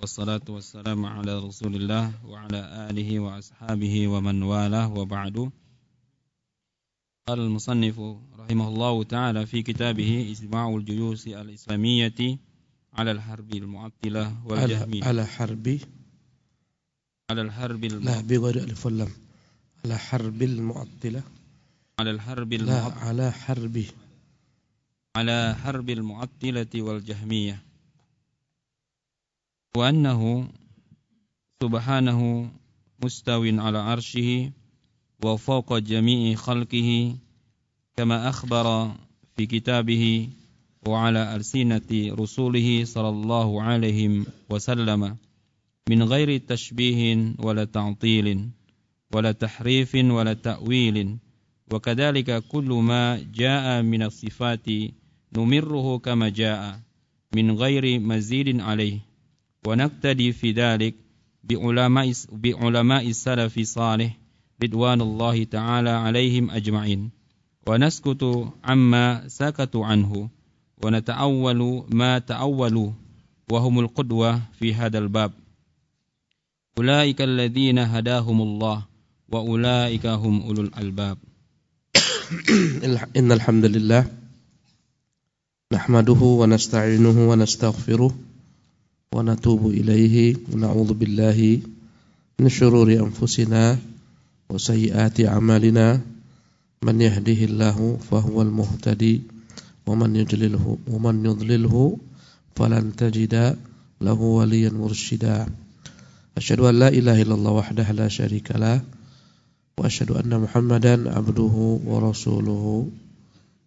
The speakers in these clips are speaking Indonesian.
Wassalamu ala Rasulillah wa ala alihi wa ashabihi wa man walah wa ba'du. قال المصنف رحمه الله تعالى في كتابه إجماع الجيوش الإسلامية على الحرب المعطلة والجهمية. على حرب على الحرب لا بغير ألف واللام على حرب المعطلة. على الحرب لا على حرب. على حرب المعطلة والجهمية. وأنه سبحانه مستو على عرشه وفوق جميع خلقه كما أخبر في كتابه وعلى ألسنة رسوله صلى الله عليه وسلم من غير تشبيه ولا تعطيل ولا تحريف ولا تأويل وكذلك كل ما جاء من الصفات نمره كما جاء من غير مزيد عليه ونقتدي في ذلك بعلماء بعلماء السلف الصالح رضوان الله تعالى عليهم أجمعين. ونسكت عما سكتوا عنه ونتأول ما تأولوا وهم القدوة في هذا الباب. أولئك الذين هداهم الله وأولئك هم أولو الألباب. إن الحمد لله نحمده ونستعينه ونستغفره ونتوب إليه ونعوذ بالله من شرور أنفسنا وسيئات أعمالنا من يهده الله فهو المهتدي ومن يضلله ومن يضلله فلن تجد له وليا مرشدا أشهد أن لا إله إلا الله وحده لا شريك له وأشهد أن محمدا عبده ورسوله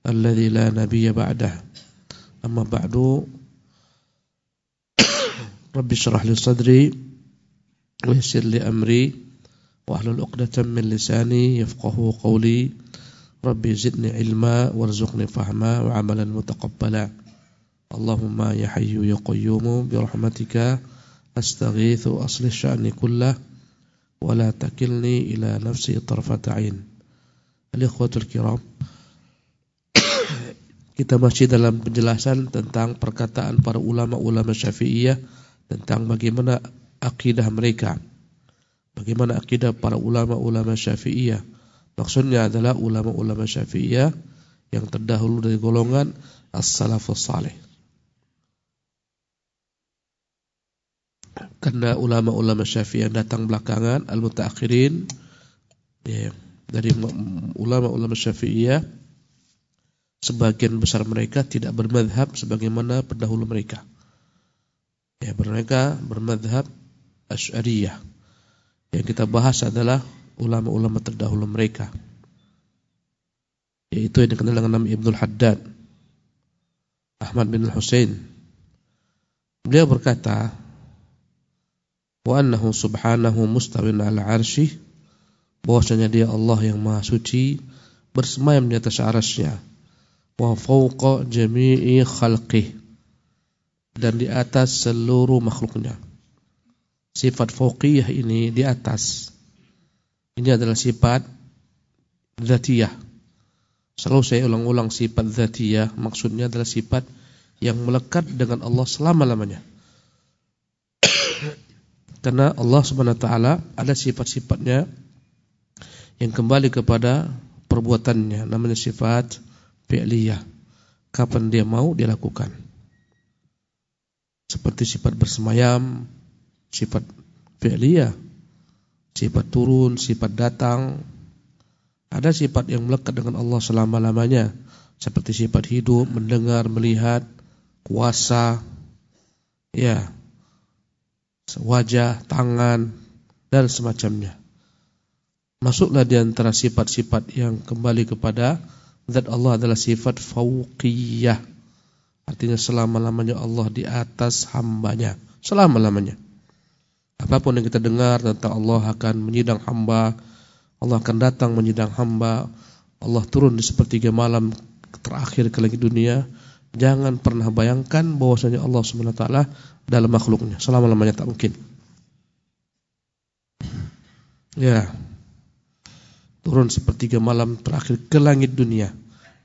الذي لا نبي بعده أما بعد رب اشرح لي صدري ويسر لي أمري واحلل عقدة من لساني يفقه قولي. ربي زدني علما وارزقني فهما وعملا متقبلا. اللهم يا حي يا قيوم برحمتك أستغيث أصل الشأن كله ولا تكلني إلى نفسي طرفة عين. الإخوة الكرام kita masih dalam penjelasan tentang perkataan para ulama-ulama syafi'iyah tentang bagaimana akidah mereka. Bagaimana akidah para ulama-ulama syafi'iyah. Maksudnya adalah ulama-ulama syafi'iyah yang terdahulu dari golongan as-salafus salih. Karena ulama-ulama syafi'i yang datang belakangan al-mutaakhirin ya, dari ulama-ulama syafi'iyah sebagian besar mereka tidak bermadhab sebagaimana pendahulu mereka ya mereka bermadhab asy'ariyah. Yang kita bahas adalah ulama-ulama terdahulu mereka. Yaitu yang dikenal dengan nama Ibnul Haddad Ahmad bin Hussein beliau berkata wa annahu subhanahu mustawin ala arsyih bahwasanya dia Allah yang maha suci bersemayam di atas arasnya wa fawqa jami'i khalqih dan di atas seluruh makhluknya sifat fauqiyah ini di atas ini adalah sifat zatiyah selalu saya ulang-ulang sifat zatiyah maksudnya adalah sifat yang melekat dengan Allah selama-lamanya karena Allah Subhanahu wa taala ada sifat-sifatnya yang kembali kepada perbuatannya namanya sifat fi'liyah. Kapan dia mau dia lakukan. Seperti sifat bersemayam, sifat fi'liyah, sifat turun, sifat datang. Ada sifat yang melekat dengan Allah selama-lamanya seperti sifat hidup, mendengar, melihat, kuasa, ya, wajah, tangan, dan semacamnya. Masuklah di antara sifat-sifat yang kembali kepada zat Allah adalah sifat fauqiyah. Artinya selama-lamanya Allah di atas hambanya. Selama-lamanya. Apa pun yang kita dengar tentang Allah akan menyidang hamba, Allah akan datang menyidang hamba, Allah turun di sepertiga malam terakhir ke langit dunia, jangan pernah bayangkan bahwasanya Allah taala dalam makhluknya. Selama-lamanya tak mungkin. Ya. Turun sepertiga malam terakhir ke langit dunia.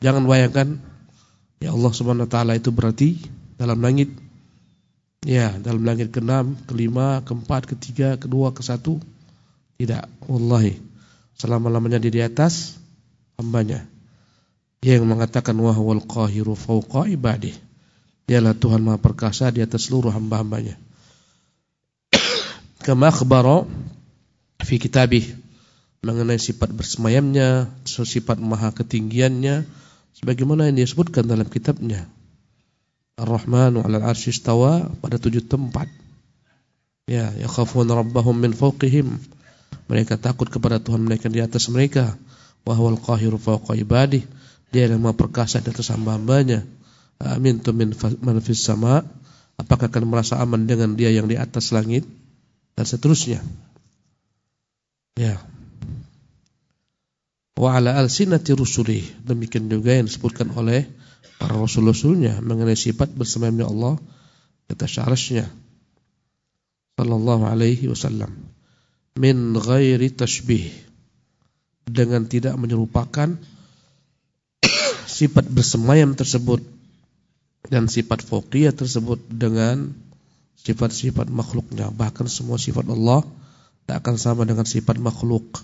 Jangan bayangkan ya Allah Subhanahu wa taala itu berarti dalam langit Ya, dalam langit keenam, kelima, keempat, ketiga, kedua, ke satu. Tidak, wallahi. Selama-lamanya di atas hambanya. Yang mengatakan wahwal qahiru fawqa ibadih. Dialah Tuhan Maha Perkasa di atas seluruh hamba-hambanya. Kama akhbara fi kitabih mengenai sifat bersemayamnya, sifat maha ketinggiannya sebagaimana yang disebutkan dalam kitabnya. Ar-Rahmanu 'alal 'arsy istawa pada tujuh tempat. Ya, yakhafun rabbahum min fawqihim. Mereka takut kepada Tuhan mereka di atas mereka. Wa huwal qahiru fawqa ibadih. Dia yang Maha perkasa di atas hamba-hambanya. Amin tu min man fis sama. Apakah akan merasa aman dengan dia yang di atas langit dan seterusnya. Ya. Wa ala alsinati rusulih. Demikian juga yang disebutkan oleh para rasul-rasulnya mengenai sifat bersemayamnya Allah di atas sallallahu alaihi wasallam. Min ghairi tashbih. Dengan tidak menyerupakan sifat bersemayam tersebut dan sifat fauqiyah tersebut dengan sifat-sifat makhluknya. Bahkan semua sifat Allah tak akan sama dengan sifat makhluk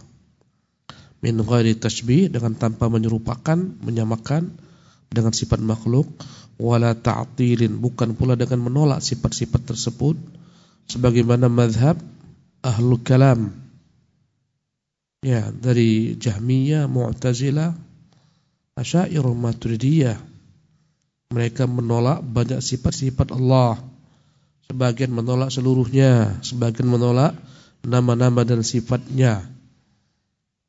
min ghairi tashbih dengan tanpa menyerupakan menyamakan dengan sifat makhluk wala ta'tilin bukan pula dengan menolak sifat-sifat tersebut sebagaimana mazhab ahlul kalam. Ya dari Jahmiyah, Mu'tazilah, Asy'ariyah, Maturidiyah. Mereka menolak banyak sifat-sifat Allah. Sebagian menolak seluruhnya sebagian menolak nama-nama dan sifatnya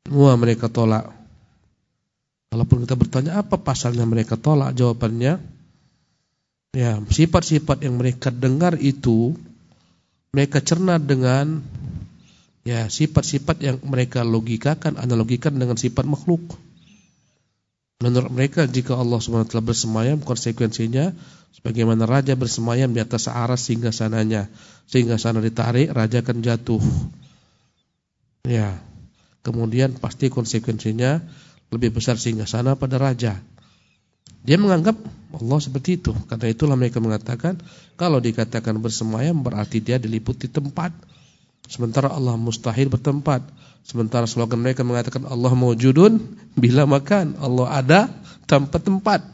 semua mereka tolak Walaupun kita bertanya apa pasalnya mereka tolak jawabannya ya sifat-sifat yang mereka dengar itu mereka cerna dengan ya sifat-sifat yang mereka logikakan analogikan dengan sifat makhluk. Menurut mereka jika Allah SWT bersemayam konsekuensinya sebagaimana raja bersemayam di atas aras sehingga sananya sehingga sana ditarik raja akan jatuh. Ya. Kemudian pasti konsekuensinya lebih besar sehingga sana pada raja. Dia menganggap Allah seperti itu. Karena itulah mereka mengatakan kalau dikatakan bersemayam berarti dia diliputi tempat. Sementara Allah mustahil bertempat. Sementara slogan mereka mengatakan Allah mewujudun bila makan. Allah ada tanpa tempat.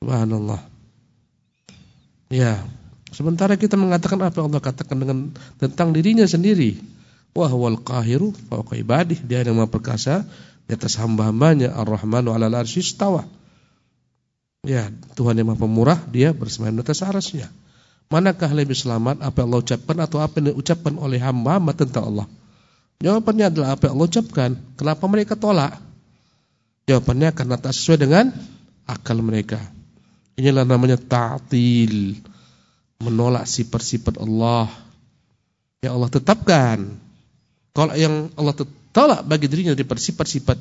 Subhanallah. Ya. Sementara kita mengatakan apa Allah katakan dengan tentang dirinya sendiri. Wahwal qahiru ibadih. Dia yang maha perkasa di atas hamba-hambanya Ar-Rahmanu 'alal arsy istawa. Ya, Tuhan yang Maha Pemurah, dia bersemayam di atas arasnya. Manakah lebih selamat apa yang Allah ucapkan atau apa yang diucapkan oleh hamba-hamba tentang Allah? Jawabannya adalah apa yang Allah ucapkan. Kenapa mereka tolak? Jawabannya karena tak sesuai dengan akal mereka. Inilah namanya ta'til. Menolak sifat-sifat Allah yang Allah tetapkan. Kalau yang Allah tolak bagi dirinya daripada sifat-sifat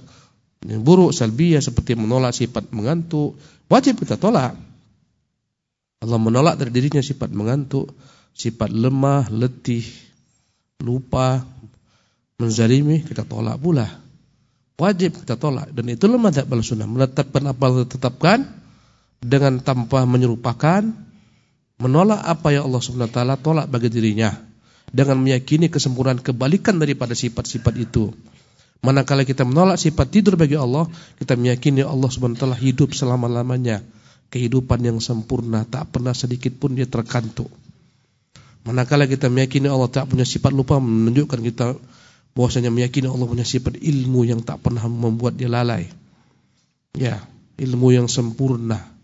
yang buruk, salbiyah seperti menolak sifat mengantuk, wajib kita tolak. Allah menolak dari dirinya sifat mengantuk, sifat lemah, letih, lupa, menzalimi, kita tolak pula. Wajib kita tolak dan itu lemah tak sunnah menetapkan apa yang ditetapkan dengan tanpa menyerupakan menolak apa yang Allah Subhanahu wa taala tolak bagi dirinya dengan meyakini kesempurnaan kebalikan daripada sifat-sifat itu. Manakala kita menolak sifat tidur bagi Allah, kita meyakini Allah taala hidup selama-lamanya, kehidupan yang sempurna, tak pernah sedikit pun dia terkantuk. Manakala kita meyakini Allah tak punya sifat lupa menunjukkan kita bahwasanya meyakini Allah punya sifat ilmu yang tak pernah membuat dia lalai. Ya, ilmu yang sempurna.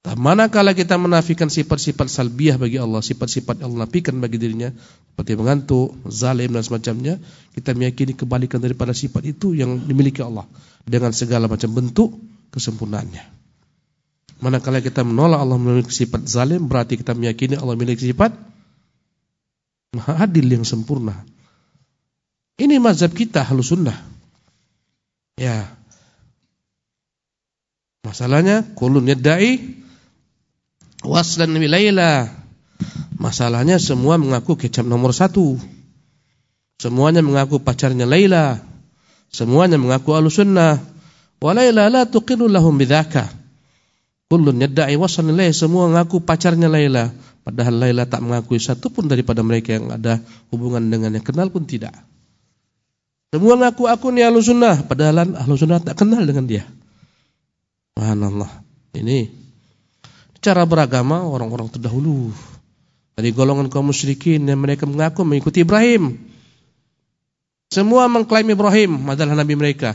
Nah, manakala kita menafikan sifat-sifat salbiah bagi Allah, sifat-sifat Allah nafikan bagi dirinya, seperti mengantuk, zalim dan semacamnya, kita meyakini kebalikan daripada sifat itu yang dimiliki Allah dengan segala macam bentuk kesempurnaannya. Manakala kita menolak Allah memiliki sifat zalim, berarti kita meyakini Allah memiliki sifat maha adil yang sempurna. Ini mazhab kita halus sunnah. Ya. Masalahnya kulun yadda'i waslan wilayla. Masalahnya semua mengaku kecap nomor satu. Semuanya mengaku pacarnya Laila. Semuanya mengaku alusunnah. Wa Laila la tuqiru lahum bidhaka. Kullun yadda'i waslan semua mengaku pacarnya Laila, padahal Laila tak mengakui satu pun daripada mereka yang ada hubungan dengannya, kenal pun tidak. Semua mengaku aku ni ahlu sunnah, padahal ahlu sunnah tak kenal dengan dia. Subhanallah. Ini cara beragama orang-orang terdahulu. Dari golongan kaum musyrikin yang mereka mengaku mengikuti Ibrahim. Semua mengklaim Ibrahim adalah nabi mereka.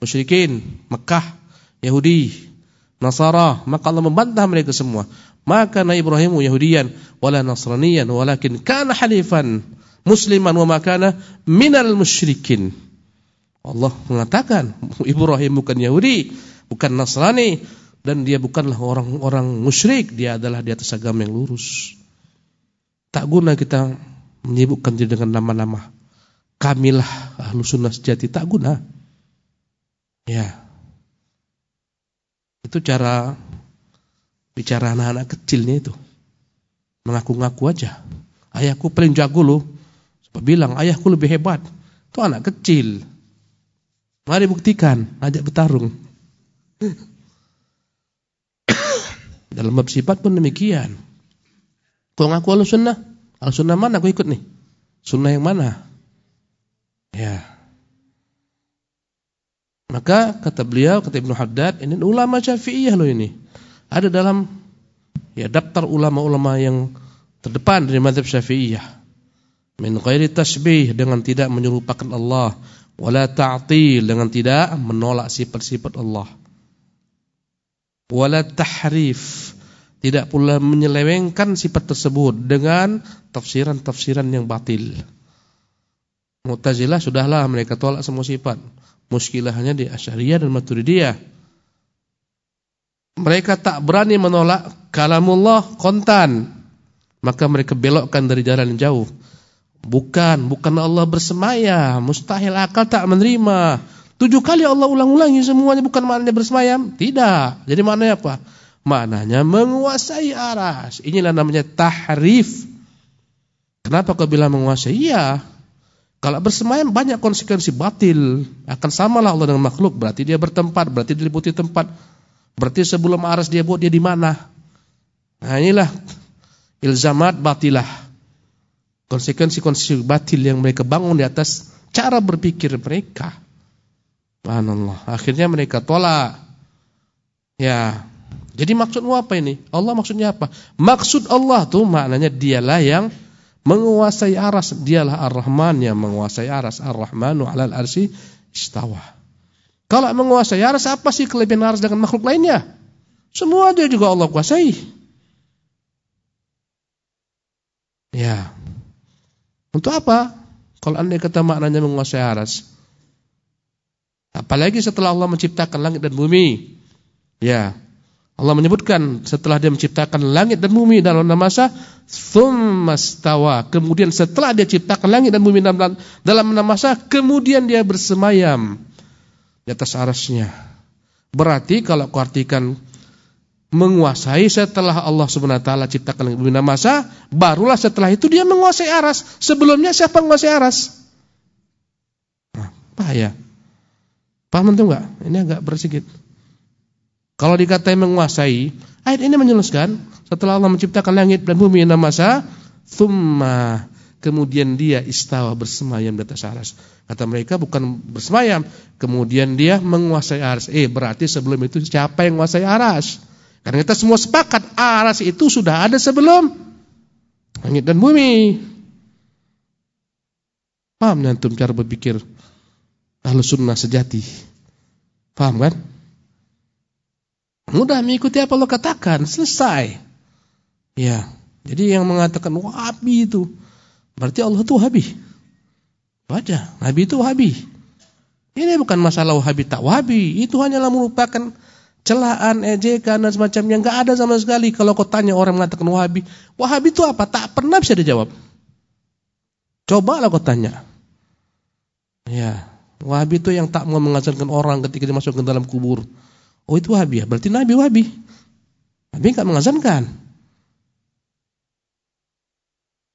Musyrikin, Mekah, Yahudi, Nasara, maka Allah membantah mereka semua. Maka Nabi Ibrahim Yahudian wala Nasraniyan walakin kana halifan musliman wa makana minal musyrikin. Allah mengatakan Ibrahim bukan Yahudi, bukan Nasrani dan dia bukanlah orang-orang musyrik, dia adalah di atas agama yang lurus. Tak guna kita menyibukkan diri dengan nama-nama. Kamilah ahlu sunnah sejati, tak guna. Ya, itu cara bicara anak-anak kecilnya itu. Mengaku-ngaku aja. Ayahku paling jago loh. Sebab bilang ayahku lebih hebat. Itu anak kecil. Mari buktikan, ajak bertarung. Dalam bab sifat pun demikian. Kau ngaku al sunnah, al sunnah mana aku ikut nih? Sunnah yang mana? Ya. Maka kata beliau, kata Ibnu Haddad, ini ulama Syafi'iyah loh ini. Ada dalam ya daftar ulama-ulama yang terdepan dari mazhab Syafi'iyah. Min ghairi tasbih dengan tidak menyerupakan Allah, wala ta'til dengan tidak menolak sifat-sifat Allah. Wala tahrif tidak pula menyelewengkan sifat tersebut dengan tafsiran-tafsiran yang batil. Mu'tazilah sudahlah mereka tolak semua sifat. Muskilahnya di Asy'ariyah dan Maturidiyah. Mereka tak berani menolak kalamullah kontan. Maka mereka belokkan dari jalan yang jauh. Bukan, bukan Allah bersemayam. Mustahil akal tak menerima. Tujuh kali Allah ulang-ulangi semuanya bukan maknanya bersemayam. Tidak. Jadi maknanya apa? Maknanya menguasai aras. Inilah namanya tahrif. Kenapa kau bilang menguasai? Iya. Kalau bersemayam banyak konsekuensi batil. Akan samalah Allah dengan makhluk. Berarti dia bertempat, berarti diliputi tempat. Berarti sebelum aras dia buat dia di mana? Nah inilah ilzamat batilah. Konsekuensi-konsekuensi batil yang mereka bangun di atas cara berpikir mereka. Subhanallah. Akhirnya mereka tolak. Ya. Jadi maksudmu apa ini? Allah maksudnya apa? Maksud Allah tuh maknanya dialah yang menguasai aras dialah Ar-Rahman yang menguasai aras Ar-Rahmanu 'alal arsy istawa kalau menguasai aras apa sih kelebihan aras dengan makhluk lainnya semua dia juga Allah kuasai ya untuk apa kalau anda kata maknanya menguasai aras apalagi setelah Allah menciptakan langit dan bumi ya Allah menyebutkan setelah dia menciptakan langit dan bumi dalam nama masa tsummastawa. Kemudian setelah dia ciptakan langit dan bumi dalam nama masa, kemudian dia bersemayam di atas arasnya. Berarti kalau kau artikan menguasai setelah Allah taala ciptakan langit dan bumi dalam masa, barulah setelah itu dia menguasai aras. Sebelumnya siapa menguasai aras? Nah, bahaya. Paham itu enggak? Ini agak bersikit. Kalau dikatai menguasai, ayat ini menjelaskan setelah Allah menciptakan langit dan bumi nama masa, thumma kemudian dia istawa bersemayam di atas aras. Kata mereka bukan bersemayam, kemudian dia menguasai aras. Eh berarti sebelum itu siapa yang menguasai aras? Karena kita semua sepakat aras itu sudah ada sebelum langit dan bumi. Paham antum cara berpikir ahlu sunnah sejati? Paham kan? Mudah mengikuti apa Allah katakan, selesai. Ya. Jadi yang mengatakan Wahabi itu berarti Allah itu Wahabi. Baca, Nabi itu Wahabi. Ini bukan masalah Wahabi tak Wahabi, itu hanyalah merupakan celaan, ejekan dan semacamnya enggak ada sama sekali kalau kau tanya orang mengatakan Wahabi. Wahabi itu apa? Tak pernah bisa dijawab. Coba lah kau tanya. Ya, Wahabi itu yang tak mau mengajarkan orang ketika dimasukkan dalam kubur. Oh itu Wahabi ya, berarti Nabi Wahabi. Nabi enggak mengazankan.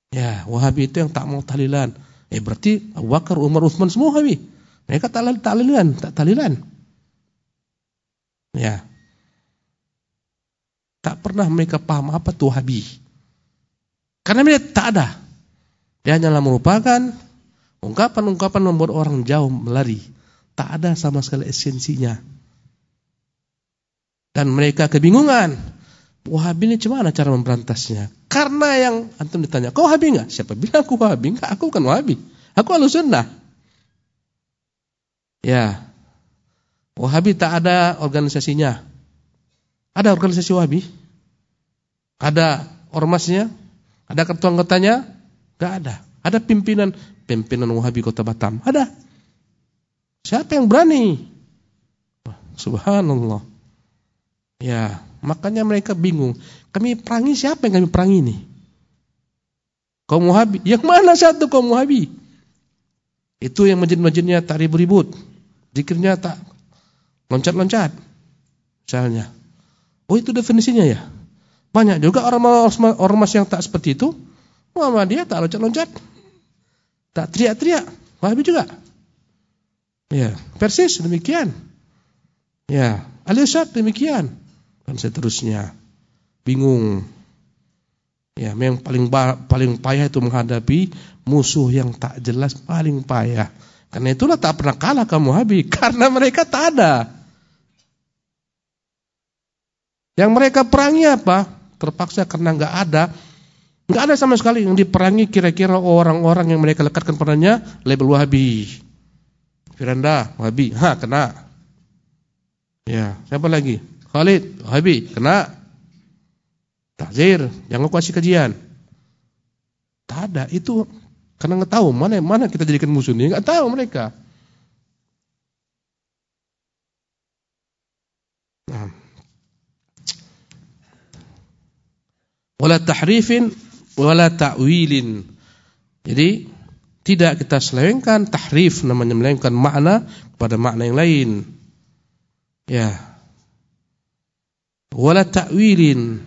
Ya, Wahabi itu yang tak mau tahlilan. Eh berarti Abu Bakar, Umar, Uthman semua Wahabi. Mereka tak tahlilan, tak tahlilan. Ya. Tak pernah mereka paham apa itu Wahabi. Karena mereka tak ada. Dia hanyalah merupakan ungkapan-ungkapan membuat orang jauh melari. Tak ada sama sekali esensinya. Dan mereka kebingungan. Wahabi ini cuma cara memberantasnya? Karena yang antum ditanya, kau Wahabi enggak? Siapa bilang aku Wahabi? Enggak, aku bukan Wahabi. Aku Ahlus Sunnah. Ya. Wahabi tak ada organisasinya. Ada organisasi Wahabi? Ada ormasnya? Ada ketua-anggotanya? Enggak ada. Ada pimpinan pimpinan Wahabi Kota Batam? Ada. Siapa yang berani? Subhanallah. Ya, makanya mereka bingung. Kami perangi siapa yang kami perangi ini? Kaum Wahabi. Yang mana satu kaum Wahabi? Itu yang masjid-masjidnya tak ribut-ribut. Zikirnya tak loncat-loncat. Misalnya. Oh itu definisinya ya. Banyak juga orang-orang yang tak seperti itu. dia tak loncat-loncat. Tak teriak-teriak. Wahabi juga. Ya, persis demikian. Ya, Al-Isyad demikian dan seterusnya. Bingung. Ya, memang paling paling payah itu menghadapi musuh yang tak jelas paling payah. Karena itulah tak pernah kalah kamu Habib karena mereka tak ada. Yang mereka perangi apa? Terpaksa karena nggak ada, nggak ada sama sekali yang diperangi kira-kira orang-orang yang mereka lekatkan padanya label Wahabi. Firanda, Wahabi, ha kena. Ya, siapa lagi? Khalid, Wahabi, kena. Takzir, jangan kasih kajian. Tak ada, itu karena nggak tahu mana mana kita jadikan musuh ini, nggak tahu mereka. Nah. Wala tahrifin wala ta'wilin. Jadi tidak kita selewengkan tahrif namanya melengkan makna kepada makna yang lain. Ya, wala ta'wilin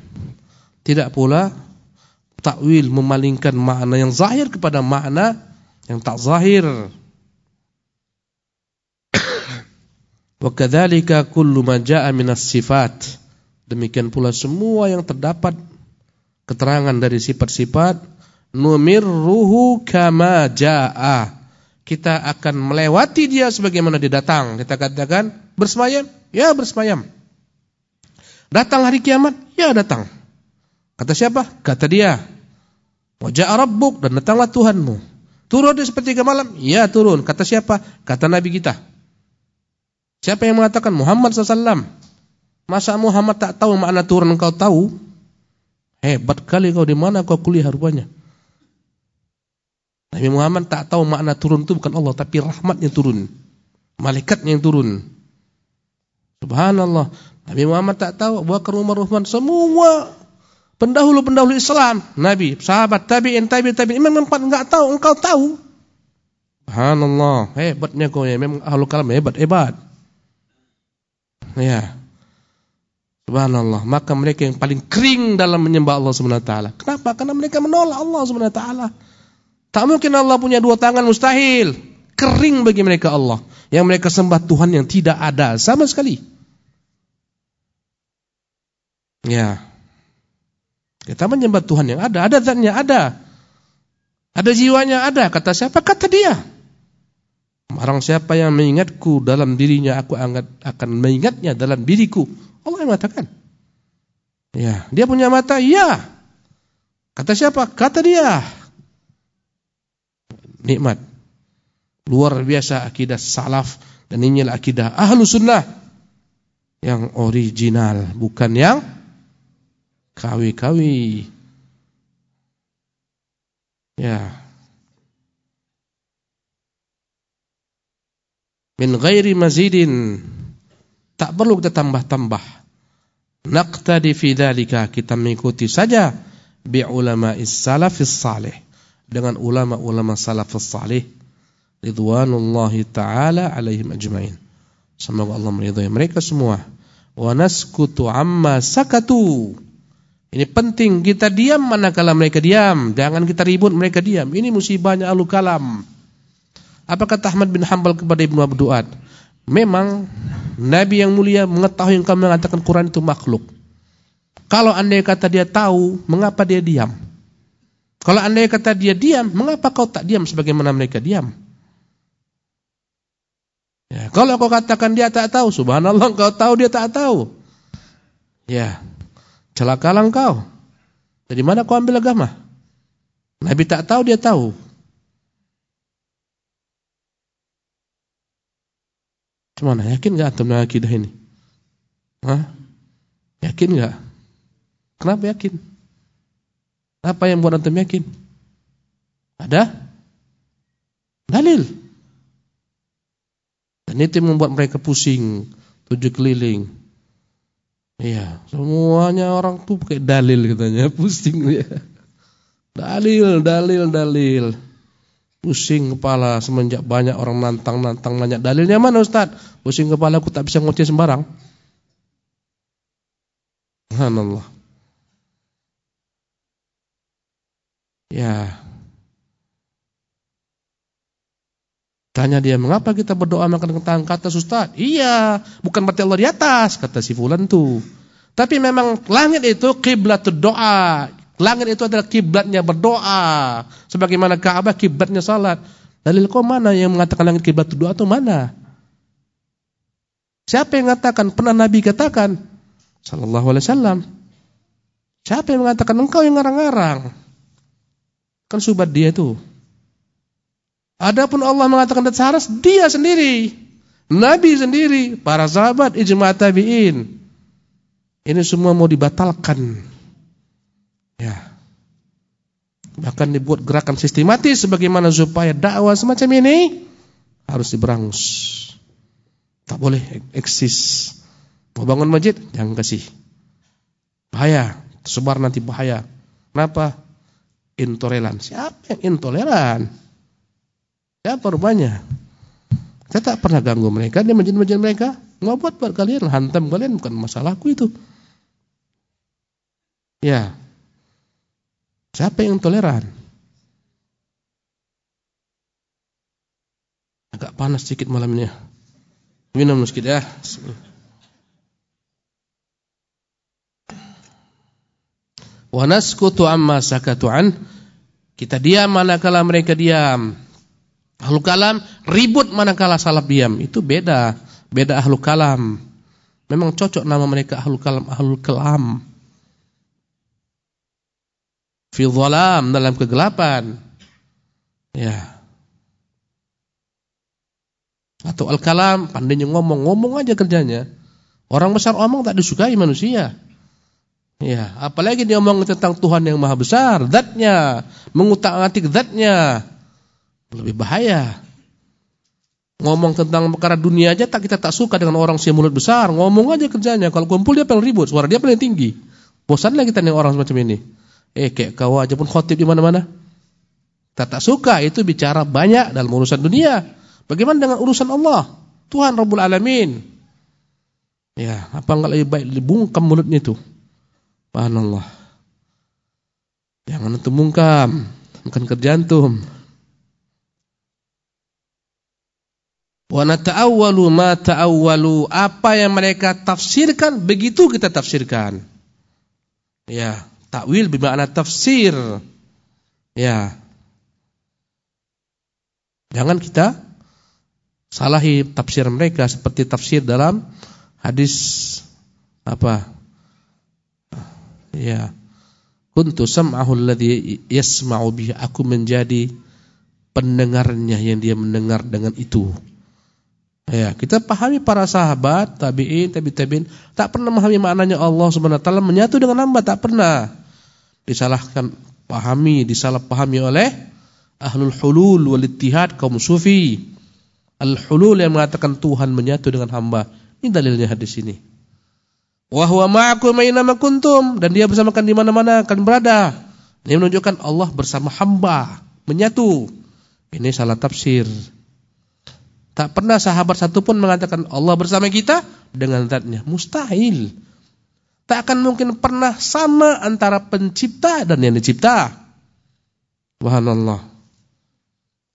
tidak pula takwil memalingkan makna yang zahir kepada makna yang tak zahir wa kullu ma jaa minas sifat demikian pula semua yang terdapat keterangan dari sifat-sifat numirruhu kama jaa kita akan melewati dia sebagaimana dia datang kita katakan bersemayam ya bersemayam Datang hari kiamat? Ya datang. Kata siapa? Kata dia. Wajah Rabbuk dan datanglah Tuhanmu. Turun di sepertiga malam? Ya turun. Kata siapa? Kata Nabi kita. Siapa yang mengatakan Muhammad SAW? Masa Muhammad tak tahu makna turun engkau tahu? Hebat kali kau di mana kau kuliah rupanya. Nabi Muhammad tak tahu makna turun itu bukan Allah tapi rahmatnya turun. Malaikatnya yang turun. Subhanallah. Nabi Muhammad tak tahu, Bakar Umar Uthman semua pendahulu-pendahulu Islam, Nabi, sahabat, tabi'in, tabi'in, tabi'in, memang enggak tahu, engkau tahu. Subhanallah, hebatnya kau ya, memang ahlu kalam hebat, hebat. Ya. Subhanallah, maka mereka yang paling kering dalam menyembah Allah Subhanahu wa taala. Kenapa? Karena mereka menolak Allah Subhanahu wa taala. Tak mungkin Allah punya dua tangan mustahil. Kering bagi mereka Allah. Yang mereka sembah Tuhan yang tidak ada sama sekali. Ya. Kita menyembah Tuhan yang ada, ada zatnya ada. Ada jiwanya ada, kata siapa? Kata dia. Orang siapa yang mengingatku dalam dirinya, aku akan mengingatnya dalam diriku. Allah yang mengatakan. Ya, dia punya mata, iya. Kata siapa? Kata dia. Nikmat. Luar biasa akidah salaf dan inilah akidah ahlu sunnah yang original, bukan yang kawi-kawi. Ya. Min ghairi mazidin. Tak perlu kita tambah-tambah. Naqtadi fi dzalika kita mengikuti saja bi ulama salafis salih dengan ulama-ulama salafus salih ridwanullahi taala alaihim ajmain. Semoga Allah meridhai mereka semua. Wa naskutu amma sakatu ini penting kita diam manakala mereka diam. Jangan kita ribut mereka diam. Ini musibahnya alu kalam. Apa kata Ahmad bin Hanbal kepada Ibnu Abdu'ad? Memang Nabi yang mulia mengetahui yang kami mengatakan Quran itu makhluk. Kalau andai kata dia tahu, mengapa dia diam? Kalau andai kata dia diam, mengapa kau tak diam sebagaimana mereka diam? Ya, kalau kau katakan dia tak tahu, subhanallah kau tahu dia tak tahu. Ya, celakalah kau. Dari mana kau ambil agama? Nabi tak tahu, dia tahu. Cuman yakin gak antum dengan akidah ini? Hah? Yakin gak? Kenapa yakin? Apa yang buat antum yakin? Ada? Dalil. Dan itu membuat mereka pusing, tujuh keliling. Iya, semuanya orang tuh pakai dalil katanya, pusing ya. Dalil, dalil, dalil. Pusing kepala semenjak banyak orang nantang-nantang nanya dalilnya mana Ustaz? Pusing kepala aku tak bisa ngoceh sembarang. Subhanallah. Ya. Tanya dia, mengapa kita berdoa makan kentang? Kata Ustaz, iya, bukan berarti Allah di atas, kata si fulan tuh. Tapi memang langit itu kiblat doa. Langit itu adalah kiblatnya berdoa. Sebagaimana Ka'bah kiblatnya salat. Dalil kau mana yang mengatakan langit kiblat doa itu mana? Siapa yang mengatakan? Pernah Nabi katakan? Sallallahu alaihi wasallam. Siapa yang mengatakan? Engkau yang ngarang-ngarang. Kan subat dia itu. Adapun Allah mengatakan dat saras, dia sendiri. Nabi sendiri, para sahabat, ijma' tabi'in. Ini semua mau dibatalkan. Ya. Bahkan dibuat gerakan sistematis sebagaimana supaya dakwah semacam ini harus diberangus. Tak boleh eksis. Mau bangun masjid, jangan kasih. Bahaya, sebar nanti bahaya. Kenapa? Intoleran. Siapa yang intoleran? Siapa rupanya? Saya tak pernah ganggu mereka, dia masjid-masjid mereka. Nggak buat buat kalian, hantam kalian, bukan masalahku itu. Ya, Siapa yang toleran? Agak panas sedikit malam ini. Minum sedikit ya. Wa naskutu amma sakatu an. Kita diam manakala mereka diam. Ahlul kalam ribut manakala salaf diam. Itu beda. Beda ahlul kalam. Memang cocok nama mereka ahlul kalam, ahlul kalam fi dhalam dalam kegelapan. Ya. Atau al-kalam pandainya ngomong, ngomong aja kerjanya. Orang besar omong tak disukai manusia. Ya, apalagi dia ngomong tentang Tuhan yang Maha Besar, zatnya, mengutak-atik zatnya. Lebih bahaya. Ngomong tentang perkara dunia aja tak kita tak suka dengan orang si mulut besar, ngomong aja kerjanya. Kalau kumpul dia paling ribut, suara dia paling tinggi. Bosanlah kita dengan orang semacam ini. Eh kayak kau aja pun khotib di mana-mana. Tak tak suka itu bicara banyak dalam urusan dunia. Bagaimana dengan urusan Allah? Tuhan Rabbul Alamin. Ya, apa enggak lebih baik dibungkam mulutnya itu? Subhanallah. Jangan itu bungkam, bukan kerjantum. Wa nata'awwalu ma ta'awwalu. Apa yang mereka tafsirkan, begitu kita tafsirkan. Ya, Takwil bermakna tafsir. Ya. Jangan kita salahi tafsir mereka seperti tafsir dalam hadis apa? Ya. Kuntu sam'ahu alladhi yasma'u bihi. Aku menjadi pendengarnya yang dia mendengar dengan itu. Ya, kita pahami para sahabat, tabi'in, tabi tabi'in, tak pernah memahami maknanya Allah Subhanahu wa taala menyatu dengan hamba, tak pernah. Disalahkan pahami, disalah pahami oleh ahlul hulul wal ittihad kaum sufi. Al hulul yang mengatakan Tuhan menyatu dengan hamba. Ini dalilnya hadis ini. Wa huwa ma'akum aina kuntum dan dia bersama kalian di mana-mana kalian berada. Ini menunjukkan Allah bersama hamba, menyatu. Ini salah tafsir. Tak pernah sahabat satu pun mengatakan Allah bersama kita dengan zatnya. Mustahil. Tak akan mungkin pernah sama antara pencipta dan yang dicipta. Subhanallah.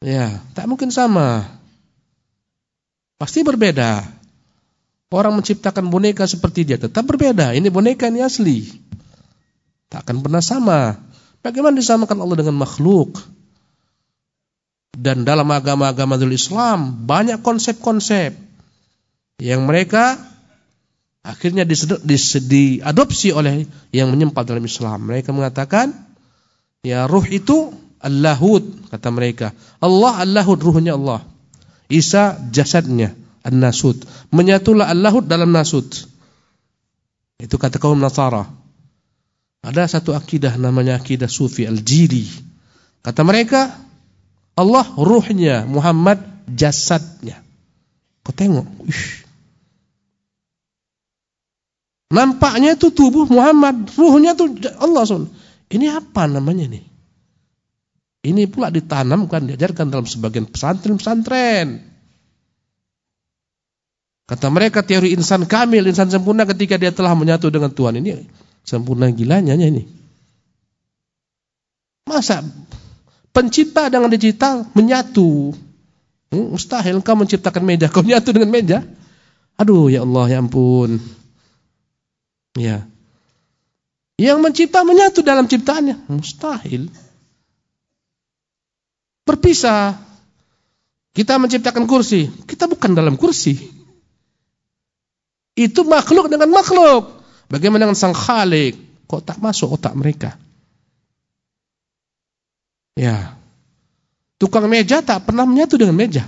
Ya, tak mungkin sama. Pasti berbeda. Orang menciptakan boneka seperti dia tetap berbeda. Ini boneka ini asli. Tak akan pernah sama. Bagaimana disamakan Allah dengan makhluk? Dan dalam agama-agama Islam banyak konsep-konsep yang mereka akhirnya diadopsi oleh yang menyempal dalam Islam. Mereka mengatakan, ya ruh itu Allahud kata mereka. Allah Allahud ruhnya Allah. Isa jasadnya An-Nasud. Menyatulah Allahud dalam Nasud. Itu kata kaum Nasara. Ada satu akidah namanya akidah Sufi Al-Jiri. Kata mereka, Allah ruhnya, Muhammad jasadnya. Kau tengok, Uish. Nampaknya itu tubuh Muhammad, ruhnya itu Allah. Ini apa namanya nih? Ini pula ditanamkan, diajarkan dalam sebagian pesantren-pesantren. Kata mereka teori insan kamil, insan sempurna ketika dia telah menyatu dengan Tuhan. Ini sempurna gilanya ini. Masa Pencipta dengan digital menyatu. Hmm, mustahil kau menciptakan meja, kau menyatu dengan meja. Aduh ya Allah ya ampun. Ya. Yang mencipta menyatu dalam ciptaannya. Mustahil. Berpisah. Kita menciptakan kursi. Kita bukan dalam kursi. Itu makhluk dengan makhluk. Bagaimana dengan sang khalik? Kok tak masuk otak mereka? Ya. Tukang meja tak pernah menyatu dengan meja.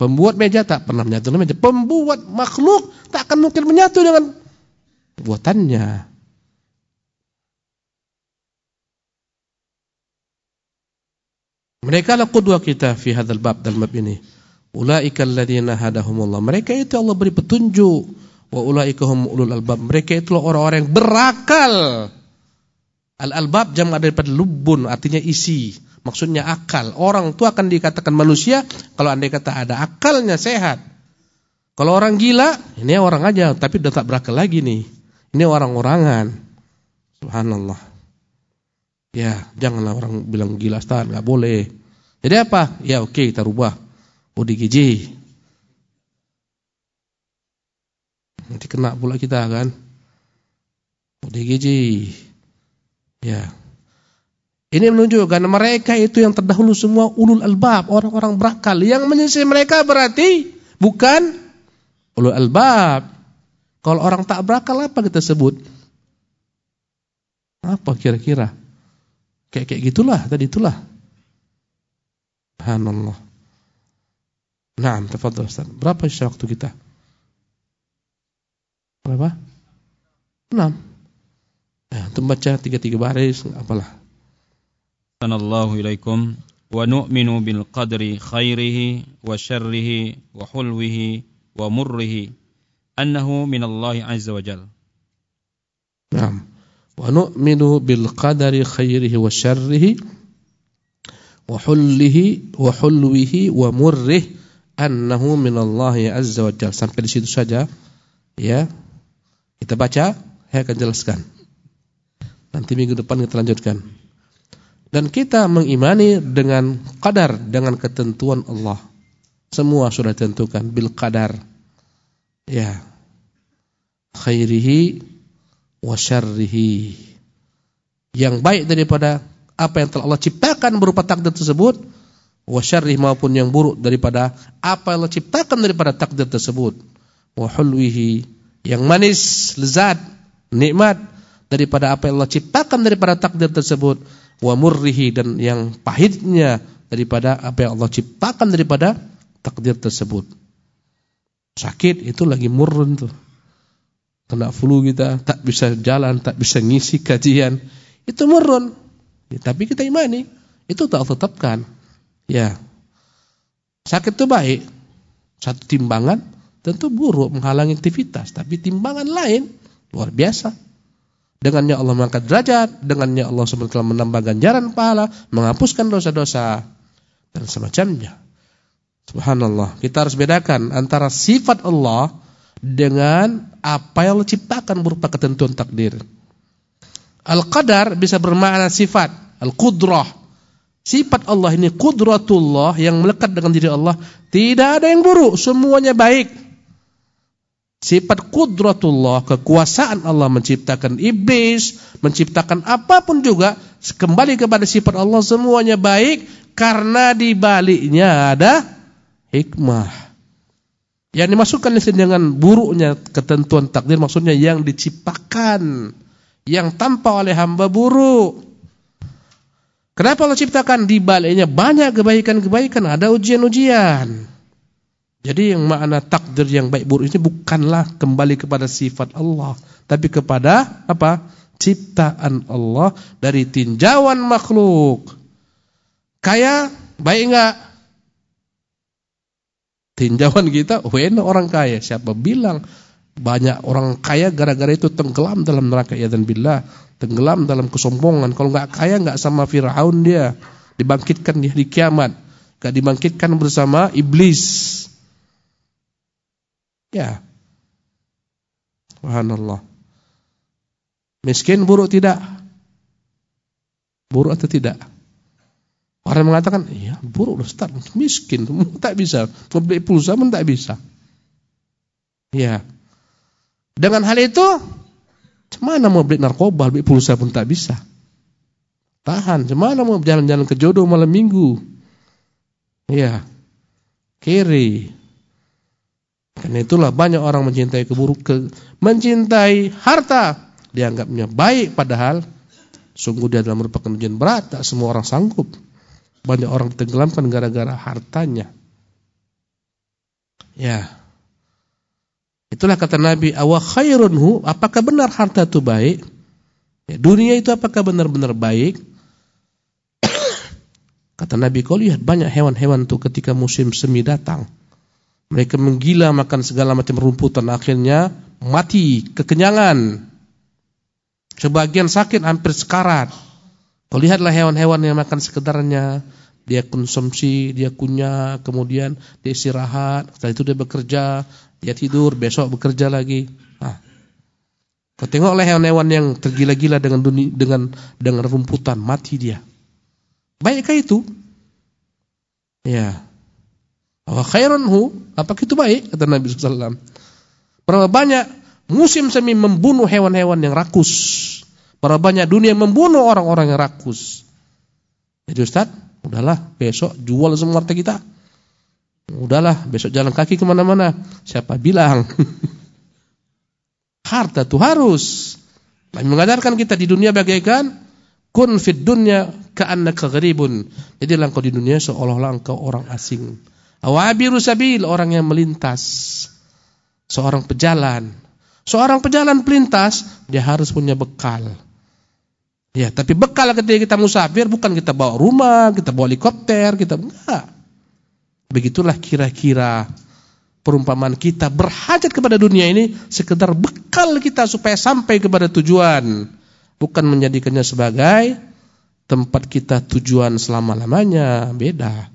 Pembuat meja tak pernah menyatu dengan meja. Pembuat makhluk tak akan mungkin menyatu dengan buatannya. Mereka lah qudwa kita fi hadzal bab dalam bab ini. Ulaika alladziina hadahumullah. Mereka itu Allah beri petunjuk. Wa ulaika hum ulul albab. Mereka itulah orang-orang yang berakal. Al-albab jam daripada lubun artinya isi. Maksudnya akal. Orang itu akan dikatakan manusia kalau andai kata ada akalnya sehat. Kalau orang gila, ini orang aja tapi udah tak berakal lagi nih. Ini orang-orangan. Subhanallah. Ya, janganlah orang bilang gila Ustaz, enggak boleh. Jadi apa? Ya oke okay, kita rubah. ODGJ. Nanti kena pula kita kan. ODGJ. Ya. Ini menunjukkan mereka itu yang terdahulu semua ulul albab, orang-orang berakal. Yang menyisih mereka berarti bukan ulul albab. Kalau orang tak berakal apa kita sebut? Apa kira-kira? Kayak kayak gitulah tadi itulah. Subhanallah. Naam, tafadhal Ustaz. Berapa sisa waktu kita? Berapa? Enam. Ya, untuk baca tiga-tiga baris, apalah. Sanallahu ilaikum wa nu'minu bil qadri khairihi wa syarrihi wa hulwihi wa murrihi annahu min Allah azza wa jal. Naam. Wa nu'minu bil qadri khairihi wa syarrihi wa hullihi wa hulwihi wa murrihi annahu min Allah azza wa jal. Sampai di situ saja. Ya. Kita baca, saya akan jelaskan. Nanti minggu depan kita lanjutkan. Dan kita mengimani dengan qadar, dengan ketentuan Allah. Semua sudah ditentukan bil qadar. Ya. Khairihi wa syarrihi. Yang baik daripada apa yang telah Allah ciptakan berupa takdir tersebut wa syarrihi maupun yang buruk daripada apa yang Allah ciptakan daripada takdir tersebut. Wa hulwihi yang manis, lezat, nikmat daripada apa yang Allah ciptakan daripada takdir tersebut wa murrihi dan yang pahitnya daripada apa yang Allah ciptakan daripada takdir tersebut. Sakit itu lagi murun tuh. Kena flu kita, tak bisa jalan, tak bisa ngisi kajian. Itu murun. Ya, tapi kita imani, itu tak tetapkan. Ya. Sakit itu baik. Satu timbangan tentu buruk menghalangi aktivitas, tapi timbangan lain luar biasa. Dengannya Allah mengangkat derajat, dengannya Allah SWT menambah ganjaran pahala, menghapuskan dosa-dosa dan semacamnya. Subhanallah. Kita harus bedakan antara sifat Allah dengan apa yang Allah ciptakan berupa ketentuan takdir. Al-qadar bisa bermakna sifat, al-qudrah. Sifat Allah ini qudratullah yang melekat dengan diri Allah, tidak ada yang buruk, semuanya baik. Sifat kudratullah, kekuasaan Allah menciptakan iblis, menciptakan apa pun juga, kembali kepada sifat Allah semuanya baik, karena di baliknya ada hikmah. Yang dimasukkan dengan buruknya ketentuan takdir maksudnya yang diciptakan, yang tanpa oleh hamba buruk. Kenapa Allah ciptakan di baliknya banyak kebaikan-kebaikan, ada ujian-ujian. Jadi yang makna takdir yang baik buruk ini bukanlah kembali kepada sifat Allah, tapi kepada apa? Ciptaan Allah dari tinjauan makhluk. Kaya baik enggak? Tinjauan kita, enak orang kaya. Siapa bilang banyak orang kaya gara-gara itu tenggelam dalam neraka ya dan billah, tenggelam dalam kesombongan. Kalau enggak kaya enggak sama Firaun dia, dibangkitkan di kiamat, enggak dibangkitkan bersama iblis. Ya. Subhanallah. Miskin buruk tidak? Buruk atau tidak? Orang mengatakan, iya buruk Ustaz, miskin, tak bisa. Membeli pulsa pun tak bisa. Ya. Dengan hal itu, mana mau beli narkoba, beli pulsa pun tak bisa. Tahan, Cemana mau jalan-jalan ke jodoh malam minggu. Ya. Kiri. Karena itulah banyak orang mencintai keburukan, mencintai harta, dianggapnya baik padahal sungguh dia adalah merupakan ujian berat, tak semua orang sanggup. Banyak orang tenggelamkan gara-gara hartanya. Ya. Itulah kata Nabi, "Awa khairunhu?" Apakah benar harta itu baik? Ya, dunia itu apakah benar-benar baik? kata Nabi, kau lihat banyak hewan-hewan itu ketika musim semi datang mereka menggila makan segala macam rumputan akhirnya mati kekenyangan. Sebagian sakit hampir sekarat. Kau lihatlah hewan-hewan yang makan sekedarnya, dia konsumsi, dia kunyah, kemudian dia istirahat, setelah itu dia bekerja, dia tidur, besok bekerja lagi. Nah, kau tengoklah hewan-hewan yang tergila-gila dengan dunia, dengan dengan rumputan, mati dia. Baikkah itu? Ya. Wa hu, apakah itu baik? Kata Nabi SAW. Berapa banyak musim semi membunuh hewan-hewan yang rakus. Berapa banyak dunia membunuh orang-orang yang rakus. Jadi Ustaz, udahlah besok jual semua harta kita. Udahlah besok jalan kaki ke mana-mana. Siapa bilang? harta itu harus. Nabi mengajarkan kita di dunia bagaikan kun fid dunya ka'annaka gharibun. Jadi engkau di dunia seolah-olah engkau orang asing. Awabiru sabil, orang yang melintas. Seorang pejalan. Seorang pejalan pelintas, dia harus punya bekal. Ya, tapi bekal ketika kita musafir bukan kita bawa rumah, kita bawa helikopter, kita enggak. Begitulah kira-kira perumpamaan kita berhajat kepada dunia ini sekedar bekal kita supaya sampai kepada tujuan, bukan menjadikannya sebagai tempat kita tujuan selama-lamanya, beda.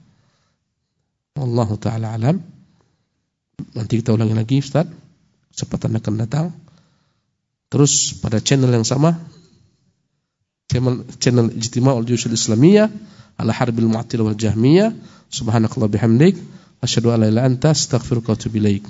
Allah taala alam. Nanti kita ulangi lagi Ustaz. Kesempatan akan datang. Terus pada channel yang sama channel channel Ijtima'ul Juyushul Islamiyah ala Harbil Mu'attil wal Jahmiyah. Subhanakallah bihamdik asyhadu an la ilaha illa anta astaghfiruka wa atubu ilaik.